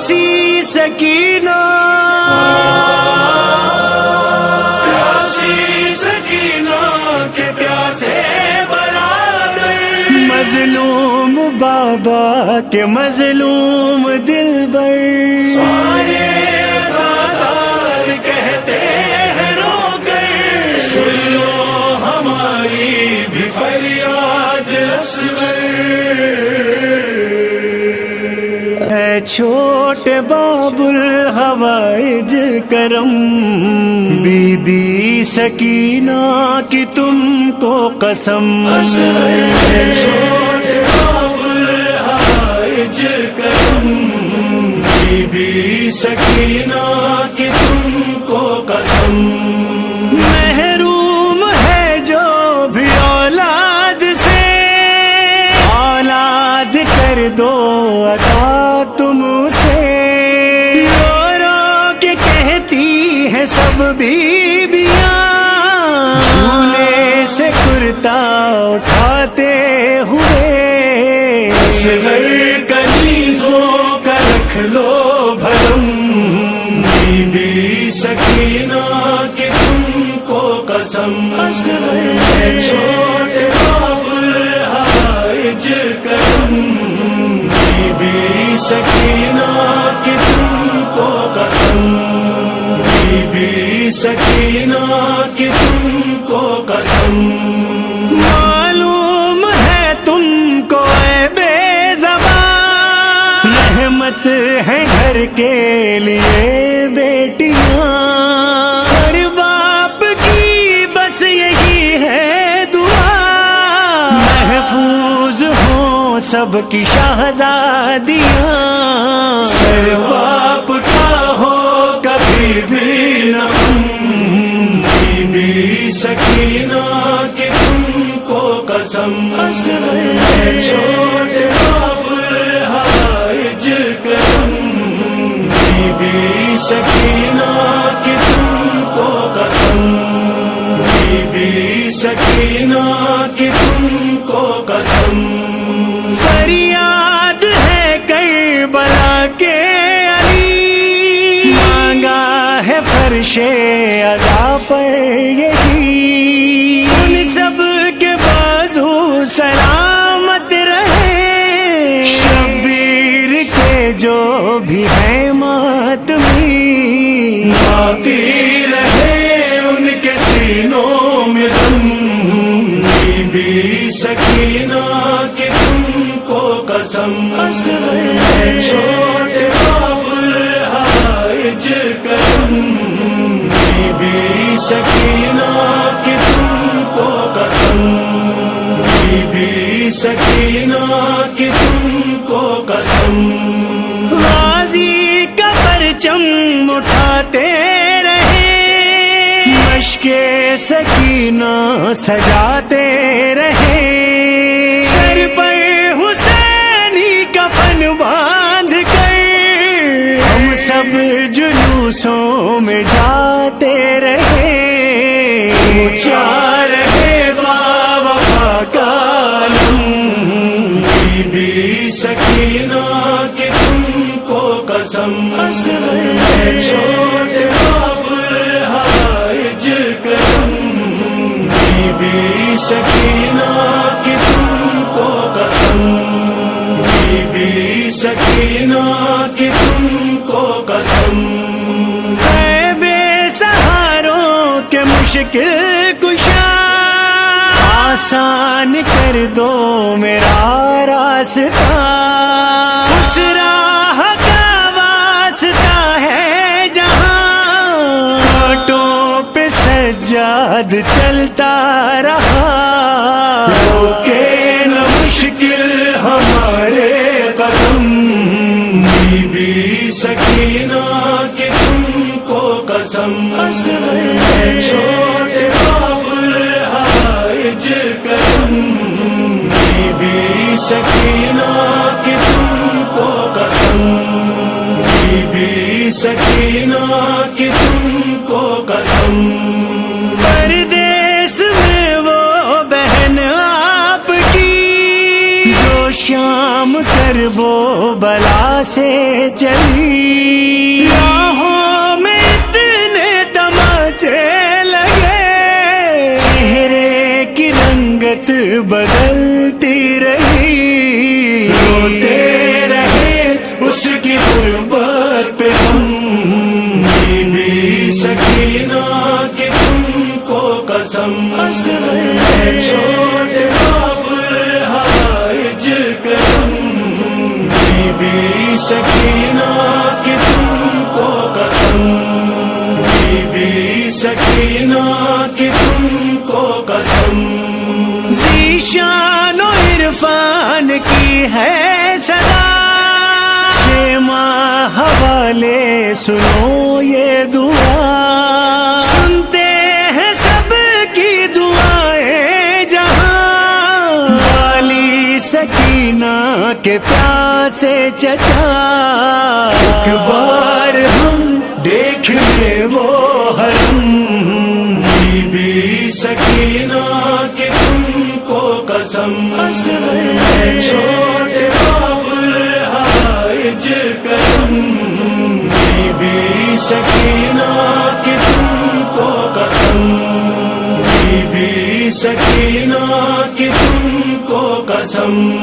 پیاسی سکینہ۔ پیاسی سکینہ کے پیاسے برادر مظلوم بابا کے مظلوم دل بر۔ سارے ازادار کہتے ہیں رو کر سن لو ہماری بھی فریاد اصغر۔ ہے باب الحوائج کرم۔ بی بی سکینہ کی تم کو قسم۔ ہے چھوٹے باب الحوائج کرم بی بی سکینہ کی بیبیاں جھولے سے کرتا اٹھاتے ہوئے۔ کنیزوں کا رکھ لو بھرم۔ بی بی سکینہ کی تم کو قسم۔ چھوٹے باب الحائج کرم۔ بی بی سکینہ کی تم سکینہ کی تم کو قسم۔ معلوم ہے تم کو اے بے زبان۔ رحمت ہے گھر کے لیے بیٹیاں۔ ہر باپ کی بس یہی ہے دعا۔ محفوظ ہو سب کی شہزادیاں۔ سر باپ کا ہو کبھی بھی سکینہ کی تم کو قسم میں چھوٹے باب الحائج کرم بی بی سکینہ کی تم کو قسم۔ بی بی سکینہ فرش ادا پر یہی۔ ان سب کے بازو سلامت رہے۔ شبیر کے جو بھی ہے ماتمی باقی رہے ان کے سینوں میں دم بی سکینہ کی تم کو قسم۔ ہے کرم بی بی سکینہ کی تم کو قسم بی بی سکینہ کی تم کو قسم غازی کا پرچم اٹھاتے رہے، مشق سکینہ سجاتے قسم ہے چھوٹے باب کرم بی بی سکینہ کی تم کو قسم، بی بی سکینہ کی تم کو قسم۔ اے بے سہاروں کے مشکل کشا آسان کر دو میرا راستہ۔ اس راہ سجاد چلتا رہا۔ روکے نہ مشکل ہمارے قدم۔ بی بی سکینہ کی تم کو قسم۔ چھوٹے باب الحائج کرم بی بی سکینہ کی تم کو قسم۔ بی بی سکینہ کی تم کو قسم۔ پردیس میں وہ بہن آپ کی جو شام کر وہ بلا سے چلی۔ راہوں میں اتنے تماچے لگے، چہرے کی رنگت بدلتی رہی۔ قسم چھوٹے بابل حائج کرم۔ بی بی سکینہ کہ تم کو قسم۔ بی بی سکینہ کہ تم کو قسم۔ ذیشان و عرفان کی ہے صدا۔ چھ ماہ حوالے سنو یہ دعا کے پیاسے چچا۔ ایک بار ہم دیکھ لے وہ حرم۔ بی بی سکینہ کہ تم کو قسم۔ چھوٹے بابل حائج کرم۔ بی بی سکینہ کہ تم کو قسم۔ بی بی سکینہ کہ تم کو قسم۔